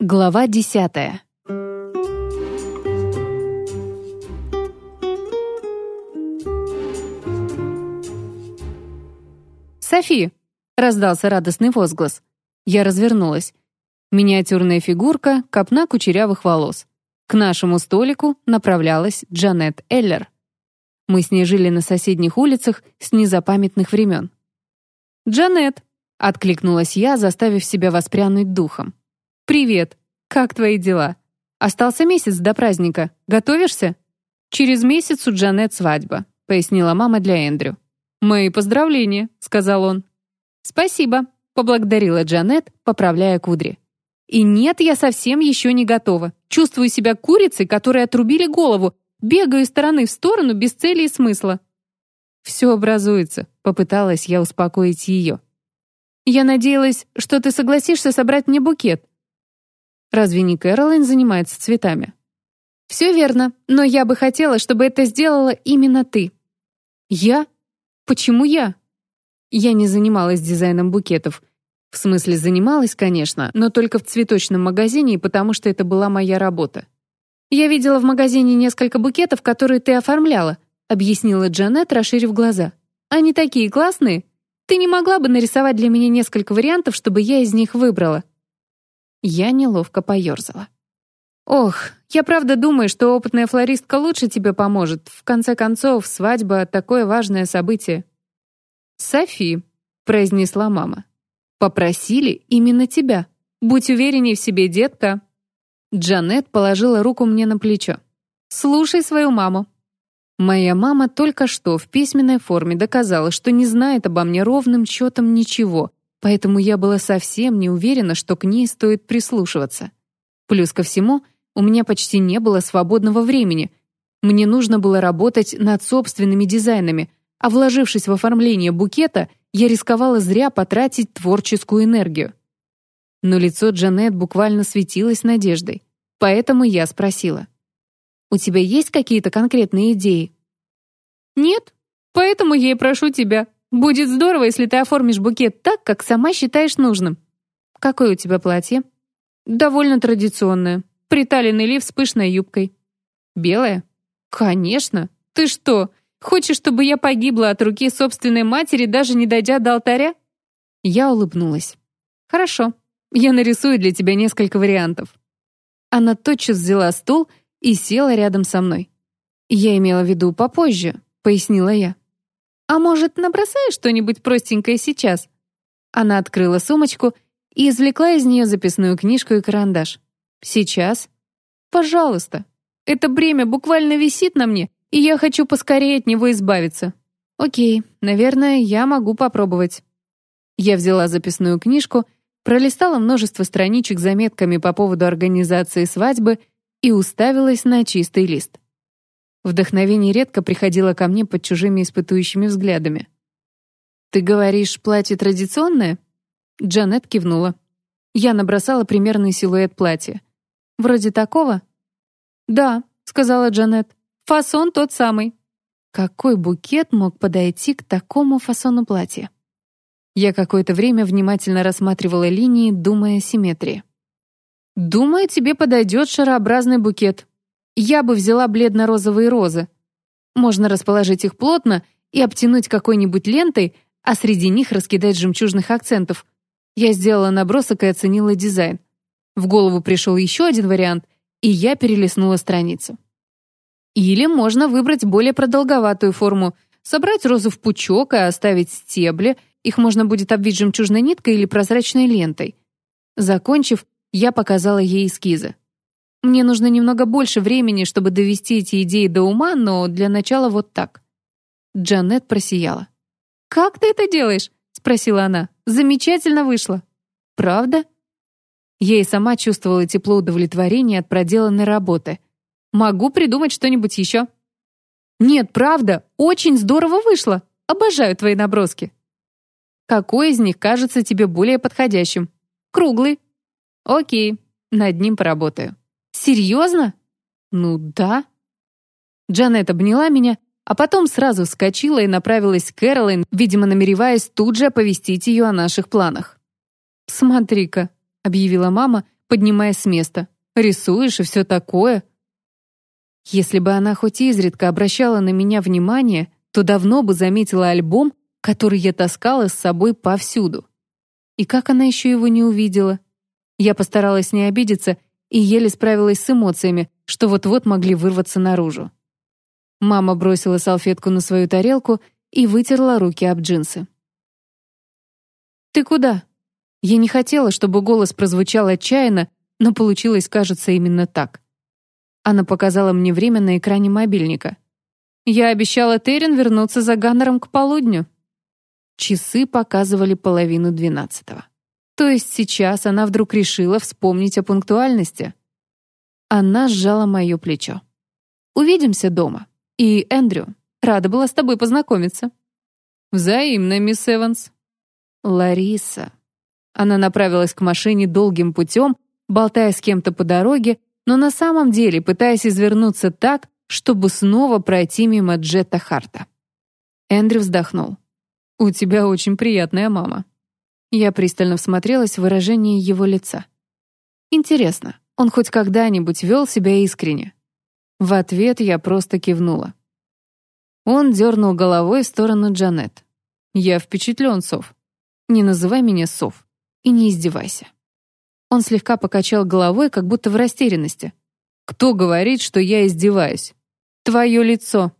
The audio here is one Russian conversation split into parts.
Глава десятая. «Софи!» — раздался радостный возглас. Я развернулась. Миниатюрная фигурка, копна кучерявых волос. К нашему столику направлялась Джанет Эллер. Мы с ней жили на соседних улицах с незапамятных времен. «Джанет!» — откликнулась я, заставив себя воспрянуть духом. «Привет! Как твои дела? Остался месяц до праздника. Готовишься?» «Через месяц у Джанет свадьба», — пояснила мама для Эндрю. «Мои поздравления», — сказал он. «Спасибо», — поблагодарила Джанет, поправляя кудри. «И нет, я совсем еще не готова. Чувствую себя курицей, которой отрубили голову, бегаю из стороны в сторону без цели и смысла». «Все образуется», — попыталась я успокоить ее. «Я надеялась, что ты согласишься собрать мне букет». «Разве не Кэролайн занимается цветами?» «Все верно, но я бы хотела, чтобы это сделала именно ты». «Я? Почему я?» Я не занималась дизайном букетов. В смысле, занималась, конечно, но только в цветочном магазине, потому что это была моя работа. «Я видела в магазине несколько букетов, которые ты оформляла», объяснила Джанет, расширив глаза. «Они такие классные. Ты не могла бы нарисовать для меня несколько вариантов, чтобы я из них выбрала?» Я неловко поерзала. «Ох, я правда думаю, что опытная флористка лучше тебе поможет. В конце концов, свадьба — такое важное событие». «Софи», — произнесла мама. «Попросили именно тебя. Будь уверенней в себе, детка». Джанет положила руку мне на плечо. «Слушай свою маму». Моя мама только что в письменной форме доказала, что не знает обо мне ровным счетом ничего, поэтому я была совсем не уверена, что к ней стоит прислушиваться. Плюс ко всему, у меня почти не было свободного времени. Мне нужно было работать над собственными дизайнами, а вложившись в оформление букета, я рисковала зря потратить творческую энергию. Но лицо Джанет буквально светилось надеждой. Поэтому я спросила. «У тебя есть какие-то конкретные идеи?» «Нет, поэтому я и прошу тебя. Будет здорово, если ты оформишь букет так, как сама считаешь нужным». «Какое у тебя платье?» «Довольно традиционное. Приталенный лиф с пышной юбкой». «Белое?» «Конечно. Ты что, хочешь, чтобы я погибла от руки собственной матери, даже не дойдя до алтаря?» Я улыбнулась. «Хорошо. Я нарисую для тебя несколько вариантов». Она тотчас взяла стул и села рядом со мной. «Я имела в виду попозже», — пояснила я. «А может, набросаешь что-нибудь простенькое сейчас?» Она открыла сумочку и извлекла из нее записную книжку и карандаш. «Сейчас?» «Пожалуйста. Это бремя буквально висит на мне, и я хочу поскорее от него избавиться». «Окей, наверное, я могу попробовать». Я взяла записную книжку — пролистала множество страничек заметками по поводу организации свадьбы и уставилась на чистый лист. Вдохновение редко приходило ко мне под чужими испытующими взглядами. «Ты говоришь, платье традиционное?» Джанет кивнула. Я набросала примерный силуэт платья. «Вроде такого?» «Да», — сказала Джанет. «Фасон тот самый». Какой букет мог подойти к такому фасону платья? Я какое-то время внимательно рассматривала линии, думая о симметрии. «Думаю, тебе подойдет шарообразный букет. Я бы взяла бледно-розовые розы. Можно расположить их плотно и обтянуть какой-нибудь лентой, а среди них раскидать жемчужных акцентов. Я сделала набросок и оценила дизайн. В голову пришел еще один вариант, и я перелистнула страницу. Или можно выбрать более продолговатую форму, собрать розы в пучок и оставить стебли — их можно будет обвить жемчужной ниткой или прозрачной лентой. Закончив, я показала ей эскизы. Мне нужно немного больше времени, чтобы довести эти идеи до ума, но для начала вот так. Джанет просияла. «Как ты это делаешь?» — спросила она. «Замечательно вышло». «Правда?» Я и сама чувствовала тепло удовлетворения от проделанной работы. «Могу придумать что-нибудь еще». «Нет, правда, очень здорово вышло. Обожаю твои наброски». Какой из них кажется тебе более подходящим? Круглый. Окей, над ним поработаю. Серьезно? Ну да. Джанет обняла меня, а потом сразу вскочила и направилась к Кэролайн, видимо, намереваясь тут же оповестить ее о наших планах. «Смотри-ка», — объявила мама, поднимаясь с места. «Рисуешь и все такое». Если бы она хоть изредка обращала на меня внимание, то давно бы заметила альбом, который я таскала с собой повсюду. И как она еще его не увидела? Я постаралась не обидеться и еле справилась с эмоциями, что вот-вот могли вырваться наружу. Мама бросила салфетку на свою тарелку и вытерла руки об джинсы. «Ты куда?» Я не хотела, чтобы голос прозвучал отчаянно, но получилось, кажется, именно так. Она показала мне время на экране мобильника. «Я обещала Терен вернуться за Ганнером к полудню». Часы показывали половину двенадцатого. То есть сейчас она вдруг решила вспомнить о пунктуальности. Она сжала мое плечо. «Увидимся дома. И, Эндрю, рада была с тобой познакомиться». «Взаимно, мисс Эванс». «Лариса». Она направилась к машине долгим путем, болтая с кем-то по дороге, но на самом деле пытаясь извернуться так, чтобы снова пройти мимо Джета Харта. Эндрю вздохнул. «У тебя очень приятная мама». Я пристально всмотрелась в выражение его лица. «Интересно, он хоть когда-нибудь вел себя искренне?» В ответ я просто кивнула. Он дернул головой в сторону Джанет. «Я впечатлен, Сов. Не называй меня Сов и не издевайся». Он слегка покачал головой, как будто в растерянности. «Кто говорит, что я издеваюсь?» «Твое лицо».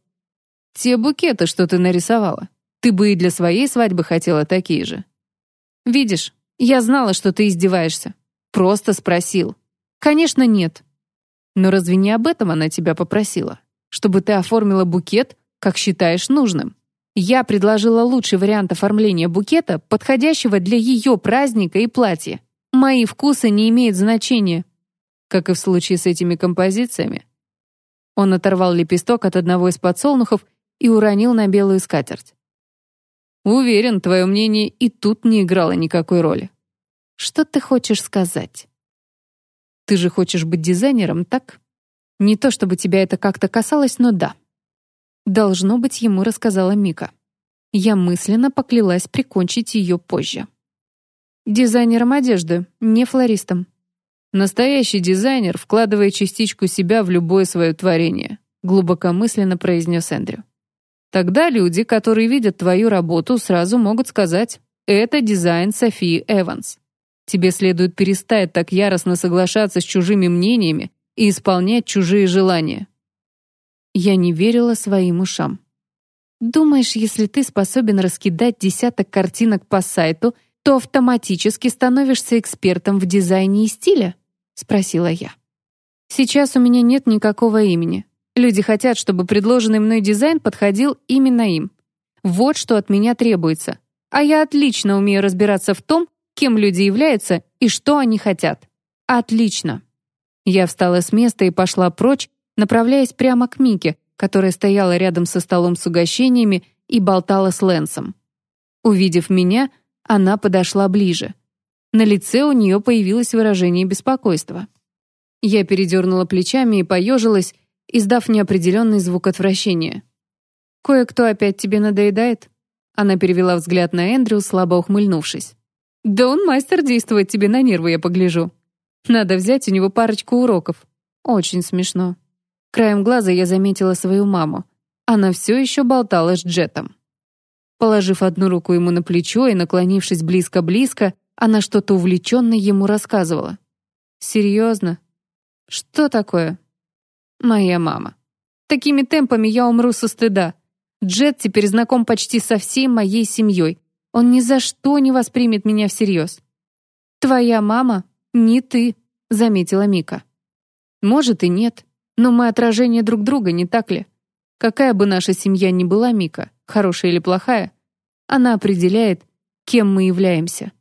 «Те букеты, что ты нарисовала. Ты бы и для своей свадьбы хотела такие же». «Видишь, я знала, что ты издеваешься. Просто спросил». «Конечно, нет». «Но разве не об этом она тебя попросила? Чтобы ты оформила букет, как считаешь нужным?» Я предложила лучший вариант оформления букета, подходящего для ее праздника и платья. Мои вкусы не имеют значения. Как и в случае с этими композициями. Он оторвал лепесток от одного из подсолнухов и уронил на белую скатерть. Уверен, твое мнение и тут не играло никакой роли. Что ты хочешь сказать? Ты же хочешь быть дизайнером, так? Не то чтобы тебя это как-то касалось, но да. Должно быть, ему рассказала Мика. Я мысленно поклялась прикончить ее позже. Дизайнером одежды, не флористом. Настоящий дизайнер вкладывает частичку себя в любое свое творение, глубокомысленно произнес Эндрю. Тогда люди, которые видят твою работу, сразу могут сказать «это дизайн Софии Эванс». Тебе следует перестать так яростно соглашаться с чужими мнениями и исполнять чужие желания. Я не верила своим ушам. Думаешь, если ты способен раскидать десяток картинок по сайту — то автоматически становишься экспертом в дизайне и стиле?» — спросила я. «Сейчас у меня нет никакого имени. Люди хотят, чтобы предложенный мной дизайн подходил именно им. Вот что от меня требуется. А я отлично умею разбираться в том, кем люди являются и что они хотят. Отлично!» Я встала с места и пошла прочь, направляясь прямо к Мике, которая стояла рядом со столом с угощениями и болтала с Лэнсом. Увидев меня, она подошла ближе. На лице у нее появилось выражение беспокойства. Я передернула плечами и поежилась, издав неопределенный звук отвращения. «Кое-кто опять тебе надоедает?» Она перевела взгляд на Эндрю, слабо ухмыльнувшись. «Да он мастер действовать тебе на нервы, я погляжу. Надо взять у него парочку уроков. Очень смешно». Краем глаза я заметила свою маму. Она все еще болтала с Джетом. Положив одну руку ему на плечо и наклонившись близко-близко, она что-то увлеченно ему рассказывала. «Серьезно? Что такое?» «Моя мама. Такими темпами я умру со стыда. Джет теперь знаком почти со всей моей семьей. Он ни за что не воспримет меня всерьез». «Твоя мама? Не ты», — заметила Мика. «Может и нет, но мы отражение друг друга, не так ли? Какая бы наша семья ни была, Мика, хорошая или плохая, она определяет, кем мы являемся.